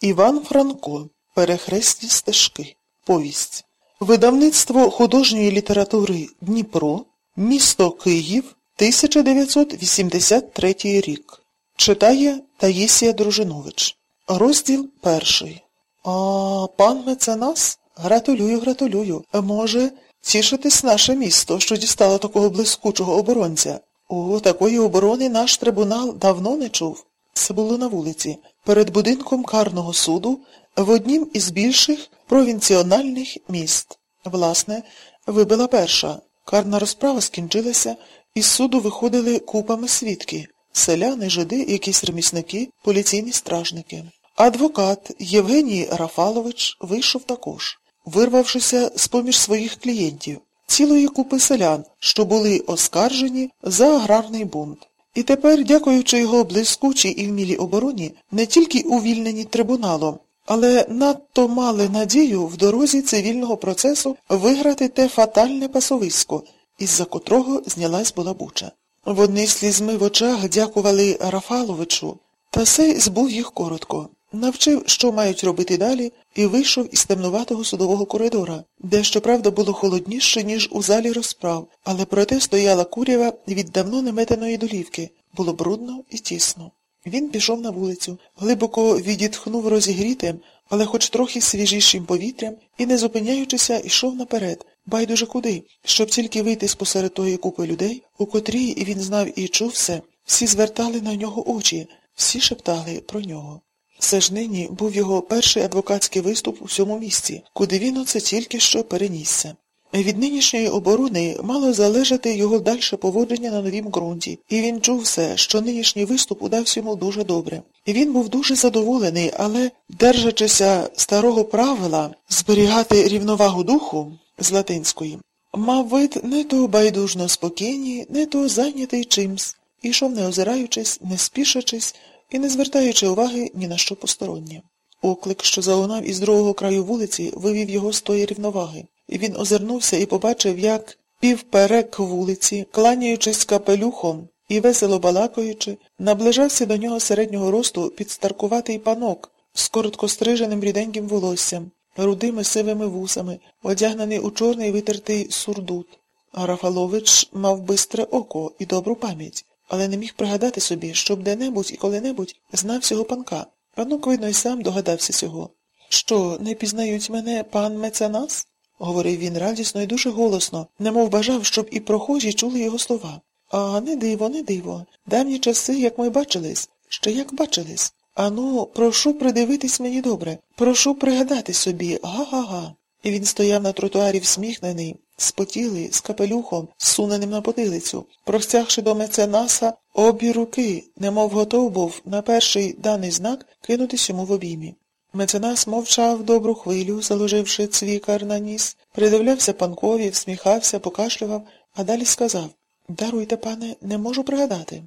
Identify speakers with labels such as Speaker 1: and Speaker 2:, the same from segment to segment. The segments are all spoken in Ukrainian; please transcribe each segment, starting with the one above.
Speaker 1: Іван Франко. Перехресні стежки. Повість. Видавництво художньої літератури Дніпро. Місто Київ. 1983 рік. Читає Таїсія Дружинович. Розділ перший. А пан меценас? Гратулюю, гратулюю. Може, тішитись наше місто, що дістало такого блискучого оборонця. О, такої оборони наш трибунал давно не чув. Це було на вулиці, перед будинком карного суду в однім із більших провінціональних міст. Власне, вибила перша. Карна розправа скінчилася, із суду виходили купами свідки селяни, жиди, якісь ремісники, поліційні стражники. Адвокат Євгеній Рафалович вийшов також, вирвавшися з-поміж своїх клієнтів, цілої купи селян, що були оскаржені за аграрний бунт. І тепер, дякуючи його блискучій і вмілій обороні, не тільки увільнені трибуналом, але надто мали надію в дорозі цивільного процесу виграти те фатальне пасовисько, із-за котрого знялась була буча. Вони слізьми в очах дякували Рафаловичу, та сей збув їх коротко, навчив, що мають робити далі, і вийшов із темнуватого судового коридора, де, щоправда, було холодніше, ніж у залі розправ, але проте стояла курява від давно неметеної долівки. Було брудно і тісно. Він пішов на вулицю, глибоко відітхнув розігрітим, але хоч трохи свіжішим повітрям, і, не зупиняючися, йшов наперед, байдуже куди, щоб тільки вийти з посеред тої купи людей, у котрій він знав і чув все, всі звертали на нього очі, всі шептали про нього. Все ж нині був його перший адвокатський виступ у всьому місці, куди він оце тільки що перенісся. Від нинішньої оборони мало залежати його дальше поводження на новім ґрунті, і він чув все, що нинішній виступ удався йому дуже добре. Він був дуже задоволений, але, держачися старого правила зберігати рівновагу духу з латинської, мав вид не то байдужно спокійний, не то зайнятий чимсь, ішов не озираючись, не спішачись і не звертаючи уваги ні на що постороннє. Оклик, що залунав із другого краю вулиці, вивів його з тої рівноваги. І він озирнувся і побачив, як півперек вулиці, кланяючись капелюхом і весело балакаючи, наближався до нього середнього росту підстаркуватий панок з короткостриженим ріденьким волоссям, рудими сивими вусами, одягнений у чорний витертий сурдут. А Рафалович мав бистре око і добру пам'ять, але не міг пригадати собі, щоб де-небудь і коли-небудь знав цього панка. Панок, видно, й сам догадався цього. Що, не пізнають мене пан меценас? говорив він радісно і дуже голосно, немов бажав, щоб і прохожі чули його слова. А не диво, не диво. Давні часи, як ми бачились, ще як бачились. Ану, прошу придивитись мені добре, прошу пригадати собі, га-га-га. І він стояв на тротуарі всміхнений, спотілий, з капелюхом, зсуненим на потилицю, простягши до меценаса обі руки, немов готов був на перший даний знак кинутись йому в обіймі. Меценас мовчав добру хвилю, заложивши цвікар на ніс, придивлявся панкові, всміхався, покашлював, а далі сказав Даруйте, пане, не можу пригадати.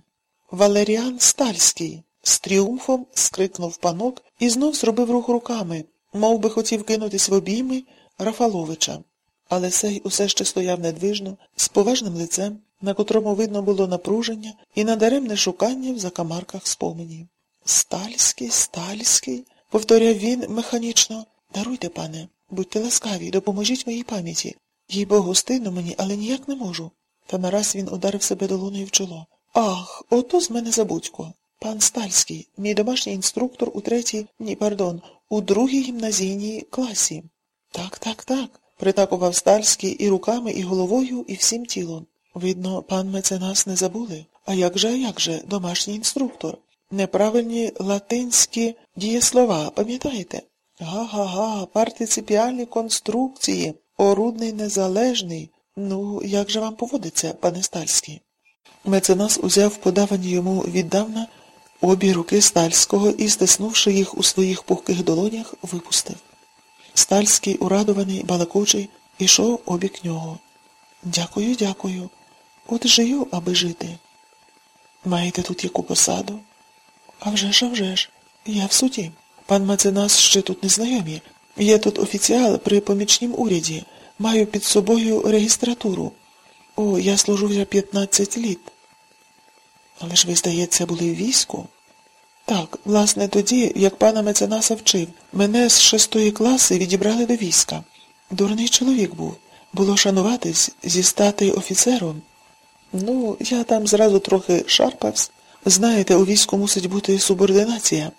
Speaker 1: Валеріан Стальський. З тріумфом скрикнув панок і знов зробив рух руками, мов би хотів кинутись в обійми Рафаловича. Але сей усе ще стояв недвижно, з поважним лицем, на котрому видно було напруження і надаремне шукання в закамарках споменів. Стальський, стальський повторяв він механічно. Даруйте, пане, будьте ласкаві, допоможіть моїй пам'яті. Їй богу, стидно мені, але ніяк не можу. Та нараз він ударив себе долоною в чоло. Ах, ото з мене забудько. Пан Стальський, мій домашній інструктор у третій, ні, пардон, у другій гімназійній класі. Так, так, так, притакував Стальський і руками, і головою, і всім тілом. Видно, пан меценас не забули. А як же, а як же, домашній інструктор? Неправильні латинські дієслова, пам'ятаєте? Га-га-га, партиципіальні конструкції, орудний незалежний. Ну, як же вам поводиться, пане Стальський? Меценас узяв подавані йому віддавна обі руки Стальського і, стиснувши їх у своїх пухких долонях, випустив. Стальський, урадований, балакучий, ішов обік нього. Дякую, дякую. От жию, аби жити. Маєте тут яку посаду? А вже ж, а вже ж. Я в суді. Пан Маценас ще тут не знайомі. Я тут офіціал при помічнім уряді. Маю під собою регістратуру. О, я служу вже 15 літ. Але ж ви, здається, були в війську? Так, власне, тоді, як пана меценаса вчив, мене з шестої класи відібрали до війська. Дурний чоловік був. Було шануватись зі стати офіцером. Ну, я там зразу трохи шарпався. Знаєте, у війську мусить бути субординація.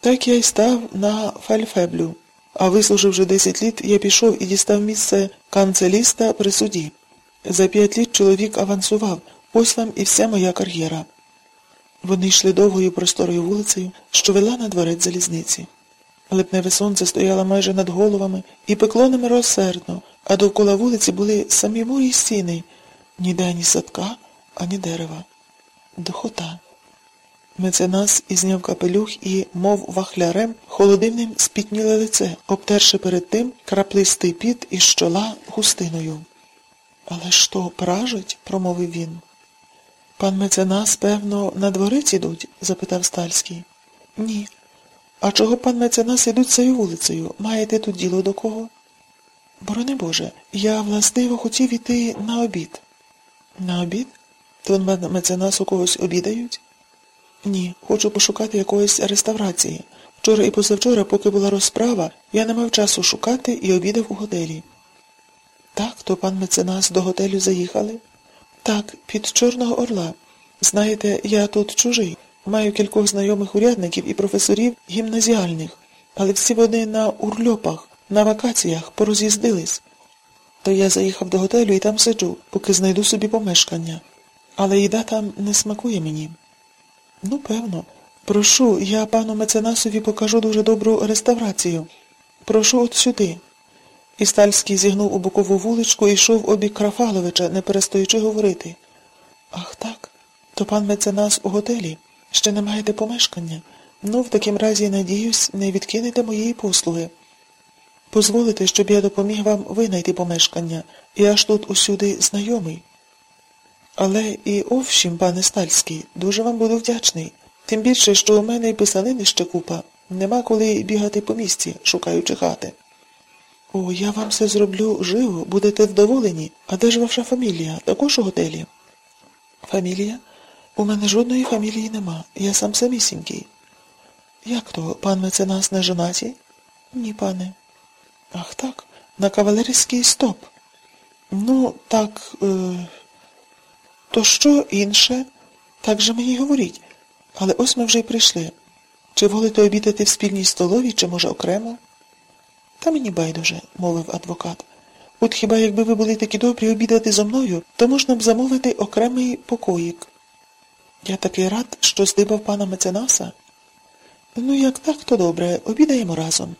Speaker 1: Так я й став на фальфеблю. А вислуживши 10 літ, я пішов і дістав місце канцеліста при суді. За п'ять літ чоловік авансував, ось вам і вся моя кар'єра. Вони йшли довгою просторою вулицею, що вела на дворець залізниці. Липневе сонце стояло майже над головами і пекло немилосердно, а довкола вулиці були самі мурі й стіни, ніде ані садка, ані дерева. Духота. Меценас ізняв капелюх і, мов вахлярем, холодивним спітніле лице, обтерши перед тим краплистий піт із чола густиною. Але що, пражить? промовив він. Пан меценас, певно, на дворець ідуть? запитав Стальський. Ні. А чого пан меценас ідуть цією вулицею? Маєте тут діло до кого? Борони Боже, я властиво хотів іти на обід. На обід? То меценас у когось обідають? Ні, хочу пошукати якоїсь реставрації. Вчора і позавчора, поки була розправа, я не мав часу шукати і обідав у готелі. Так, то пан меценас до готелю заїхали? Так, під Чорного Орла. Знаєте, я тут чужий. Маю кількох знайомих урядників і професорів гімназіальних, але всі вони на урльопах, на вакаціях пороз'їздились. То я заїхав до готелю і там сиджу, поки знайду собі помешкання. Але їда там не смакує мені. Ну, певно. Прошу, я пану меценасові покажу дуже добру реставрацію. Прошу от сюди. І Стальський зігнув у бокову вуличку і йшов обік Крафаловича, не перестаючи говорити. Ах так, то пан меценас у готелі. Ще не маєте помешкання. Ну, в такім разі, надіюсь, не відкинете моєї послуги. Позволите, щоб я допоміг вам винайти помешкання. Я ж тут усюди знайомий. Але і овшім, пане Стальський, дуже вам буду вдячний. Тим більше, що у мене й писанини ще купа. Нема коли бігати по місті, шукаючи хати. О, я вам все зроблю живо, будете вдоволені. А де ж ваша фамілія? Також у готелі? Фамілія? У мене жодної фамілії нема. Я сам самісінький. Як то, пан меценас не жонаті? Ні, пане. Ах так, на кавалерійський стоп. Ну, так, е... то що інше? Так же мені говоріть. Але ось ми вже й прийшли. Чи волите обідати в спільній столовій, чи, може, окремо? Та мені байдуже, мовив адвокат. От хіба якби ви були такі добрі обідати зо мною, то можна б замовити окремий покоїк. Я такий рад, що здибав пана меценаса. Ну, як так, то добре, обідаємо разом.